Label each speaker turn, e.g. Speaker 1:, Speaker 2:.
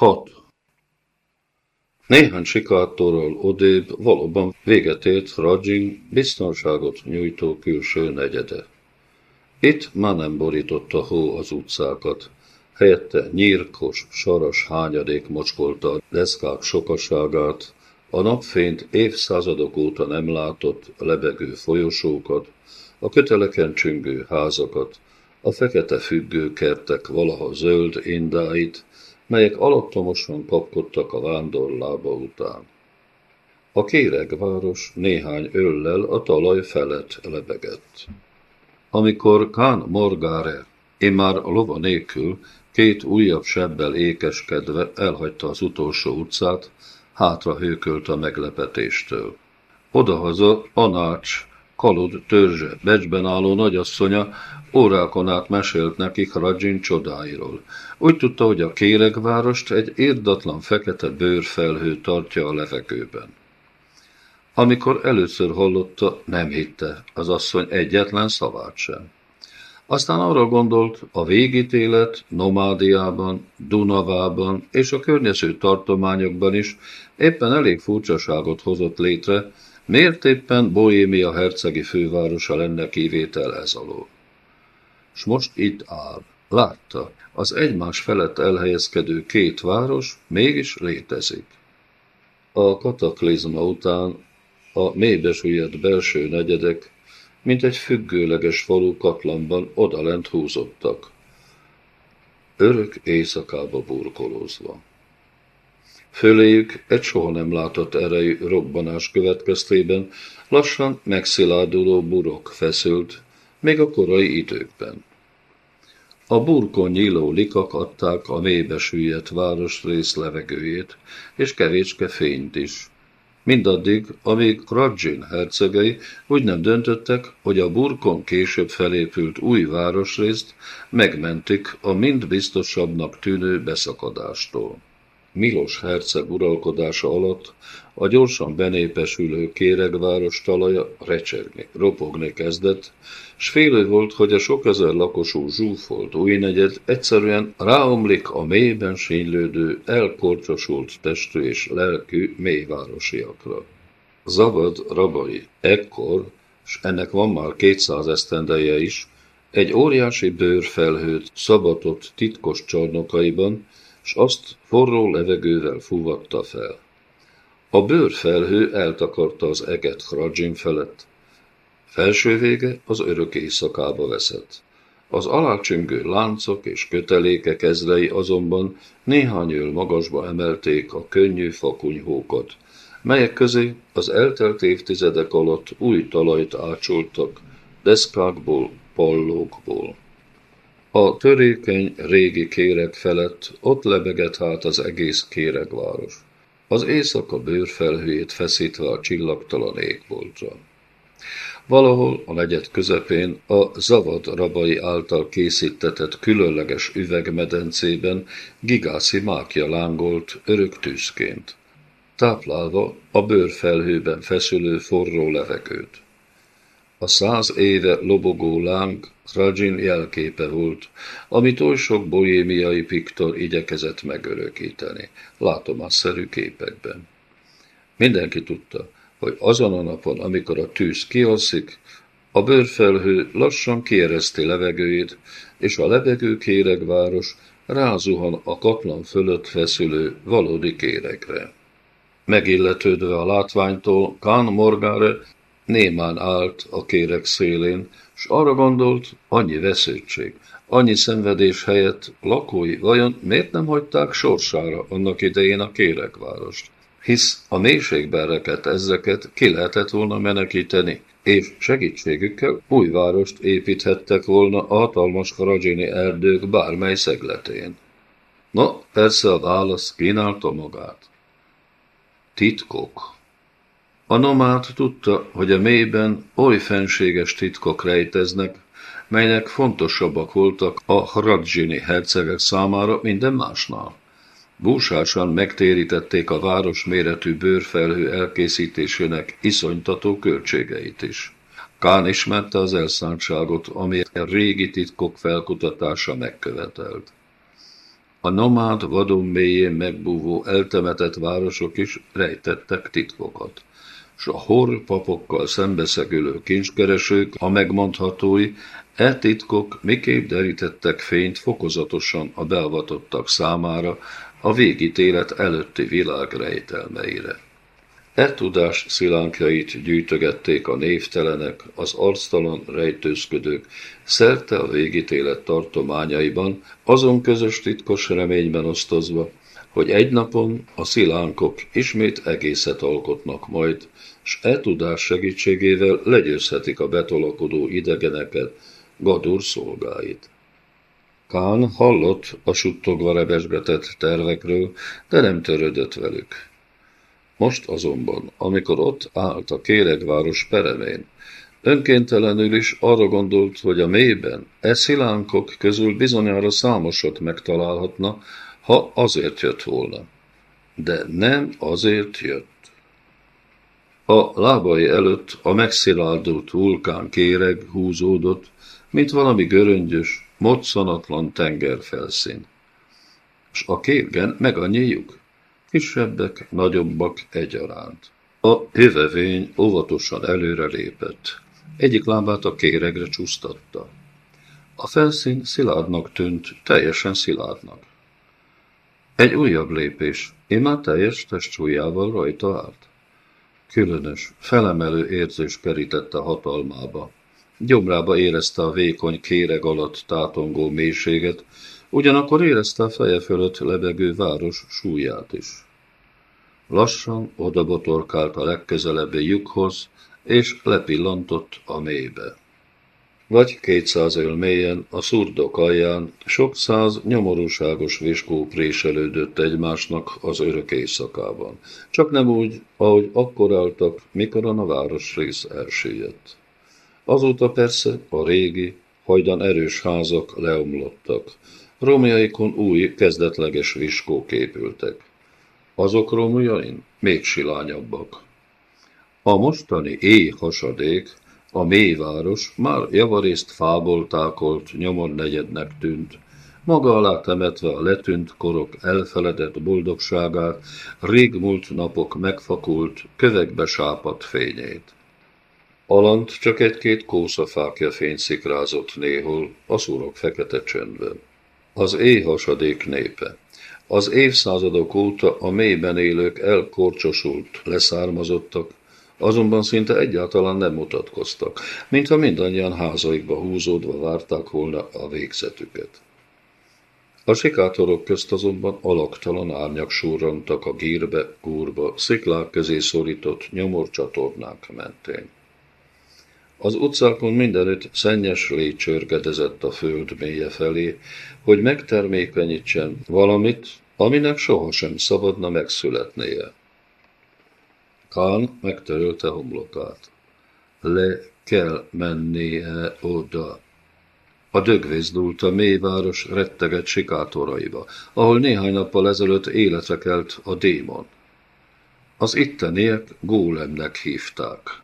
Speaker 1: 6. Néhány sikátorral odébb valóban véget ért Rajin biztonságot nyújtó külső negyede. Itt már nem borította hó az utcákat, helyette nyírkos, saras hányadék mocskolta a deszkák sokaságát, a napfényt évszázadok óta nem látott lebegő folyosókat, a köteleken csüngő házakat, a fekete függő kertek valaha zöld indáit, melyek alattomosan kapkodtak a vándor lába után. A kéregváros néhány öllel a talaj felett lebegett. Amikor Kán Morgáre, immár lova nélkül, két újabb sebbel ékeskedve elhagyta az utolsó utcát, hátra hőkölt a meglepetéstől. Odahaza Anács, Kalud törzse, becsben álló nagyasszonya órákon át mesélt nekik Rajin csodáiról. Úgy tudta, hogy a kéregvárost egy érdatlan fekete bőrfelhő tartja a levegőben. Amikor először hallotta, nem hitte az asszony egyetlen szavát sem. Aztán arra gondolt, a végítélet Nomádiában, Dunavában és a környező tartományokban is éppen elég furcsaságot hozott létre, miért éppen Bohémia hercegi fővárosa lenne kivétel ez alól. S most itt áll, látta, az egymás felett elhelyezkedő két város mégis létezik. A kataklizma után a mélybe süllyedt belső negyedek, mint egy függőleges falu katlanban odalent húzottak, örök éjszakába burkolózva. Föléjük egy soha nem látott erejű robbanás következtében lassan megszilárduló burok feszült, még a korai időkben. A burkon nyíló likak adták a mélybe süllyedt városrész levegőjét, és kevéske fényt is. Mindaddig, amíg Radzsin hercegei úgy nem döntöttek, hogy a burkon később felépült új városrészt megmentik a mind biztosabbnak tűnő beszakadástól. Milos herceg uralkodása alatt a gyorsan benépesülő kéregváros talaja recsegni, ropogni kezdett, s félő volt, hogy a sok ezer lakosú zsúfolt új negyed egyszerűen ráomlik a mélyben sínylődő, elkorcsosult testű és lelkű mélyvárosiakra. Zavad rabai ekkor, s ennek van már 200 esztendeje is, egy óriási bőrfelhőt szabatott titkos csarnokaiban, s azt forró levegővel fúvatta fel. A bőrfelhő eltakarta az eget Hradzsim felett. Felső vége az örök éjszakába veszett. Az alácsüngő láncok és kötelékek ezrei azonban néhány öl magasba emelték a könnyű fakunyhókat, melyek közé az eltelt évtizedek alatt új talajt ácsoltak, deszkákból, pallókból. A törékeny régi kéreg felett ott lebegett hát az egész kéregváros. Az éjszaka bőrfelhőjét feszítve a csillagtalan égboltra. Valahol a negyed közepén a zavad rabai által készítetett különleges üvegmedencében gigászi mákja lángolt örök tűzként, táplálva a bőrfelhőben feszülő forró levegőt. A száz éve lobogó láng Rajin jelképe volt, amit oly sok bohémiai piktor igyekezett megörökíteni, látomásszerű képekben. Mindenki tudta, hogy azon a napon, amikor a tűz kialszik, a bőrfelhő lassan kiereszti levegőjét, és a lebegő kéregváros rázuhan a katlan fölött feszülő valódi kéregre. Megilletődve a látványtól, Kán Morgáre némán állt a kérek szélén, s arra gondolt, annyi vesződtség, annyi szenvedés helyett lakói vajon miért nem hagyták sorsára annak idején a kérekvárost? Hisz a mélységben rekett ezeket ki lehetett volna menekíteni, és segítségükkel új várost építhettek volna a hatalmas karadzsini erdők bármely szegletén. Na, persze a válasz kínálta magát. Titkok. A nomád tudta, hogy a mélyben oly fenséges titkok rejteznek, melynek fontosabbak voltak a Hradzsini hercegek számára minden másnál. Búsásan megtérítették a város méretű bőrfelhő elkészítésének iszonytató költségeit is. Kán ismerte az elszántságot, ami a régi titkok felkutatása megkövetelt. A nomád vadon mélyén megbúvó eltemetett városok is rejtettek titkokat, s a hor papokkal szembeszegülő kincskeresők, a megmondhatói, e titkok miképp derítettek fényt fokozatosan a beavatottak számára a végítélet előtti világ rejtelmeire. E tudás szilánkjait gyűjtögették a névtelenek, az arctalan rejtőzködők, szerte a végítélet tartományaiban, azon közös titkos reményben osztozva, hogy egy napon a szilánkok ismét egészet alkotnak majd, s e tudás segítségével legyőzhetik a betolakodó idegeneket, Gadur szolgáit. Kán hallott a suttogva rebesgetett tervekről, de nem törődött velük. Most azonban, amikor ott állt a Kéregváros peremén, önkéntelenül is arra gondolt, hogy a mélyben e szilánkok közül bizonyára számosat megtalálhatna, ha azért jött volna. De nem azért jött. A lábai előtt a megszilárdult vulkán kéreg húzódott, mint valami göröngyös, moccanatlan tengerfelszín. S a kérgen meg annyi lyuk kisebbek, nagyobbak egyaránt. A jövevény óvatosan előre lépett. Egyik lábát a kéregre csúsztatta. A felszín szilárdnak tűnt, teljesen szilárdnak. Egy újabb lépés, már teljes testsúlyával rajta állt. Különös, felemelő érzés kerítette hatalmába. Gyomrába érezte a vékony kéreg alatt tátongó mélységet, Ugyanakkor érezte a feje fölött lebegő város súlyát is. Lassan odabotorkált a legközelebbi lyukhoz, és lepillantott a mélybe. Vagy kétszáz él mélyen, a szurdok alján, sok száz nyomorúságos viskó préselődött egymásnak az örök éjszakában. Csak nem úgy, ahogy akkor álltak, mikor a városrész elsüllyedt. Azóta persze a régi, hajdan erős házak leomlottak, Romjaikon új, kezdetleges viskók épültek. Azok romjain még silányabbak. A mostani éj hasadék, a mélyváros már javarészt fából tákolt nyomornegyednek tűnt, maga alá temetve a letűnt korok elfeledett boldogságát, régmúlt napok megfakult, kövekbe sápadt fényét. Alant csak egy-két kószafákja fényszikrázott néhol, a szurok fekete csöndben. Az éjhasadék népe. Az évszázadok óta a mélyben élők elkorcsosult, leszármazottak, azonban szinte egyáltalán nem mutatkoztak, mintha mindannyian házaikba húzódva várták volna a végzetüket. A sikátorok közt azonban alaktalan árnyak surrantak a gírbe, gúrba, sziklák közé szorított nyomorcsatornák mentén. Az utcákon mindenütt szennyes légy a föld mélye felé, hogy megtermékenyítsen valamit, aminek sohasem szabadna megszületnie. Kán megtörölte homlokát. Le kell mennie oda. A dögvész dúlt a mélyváros retteget sikátoraiba, ahol néhány nappal ezelőtt életre kelt a démon. Az itteniek gólemnek hívták.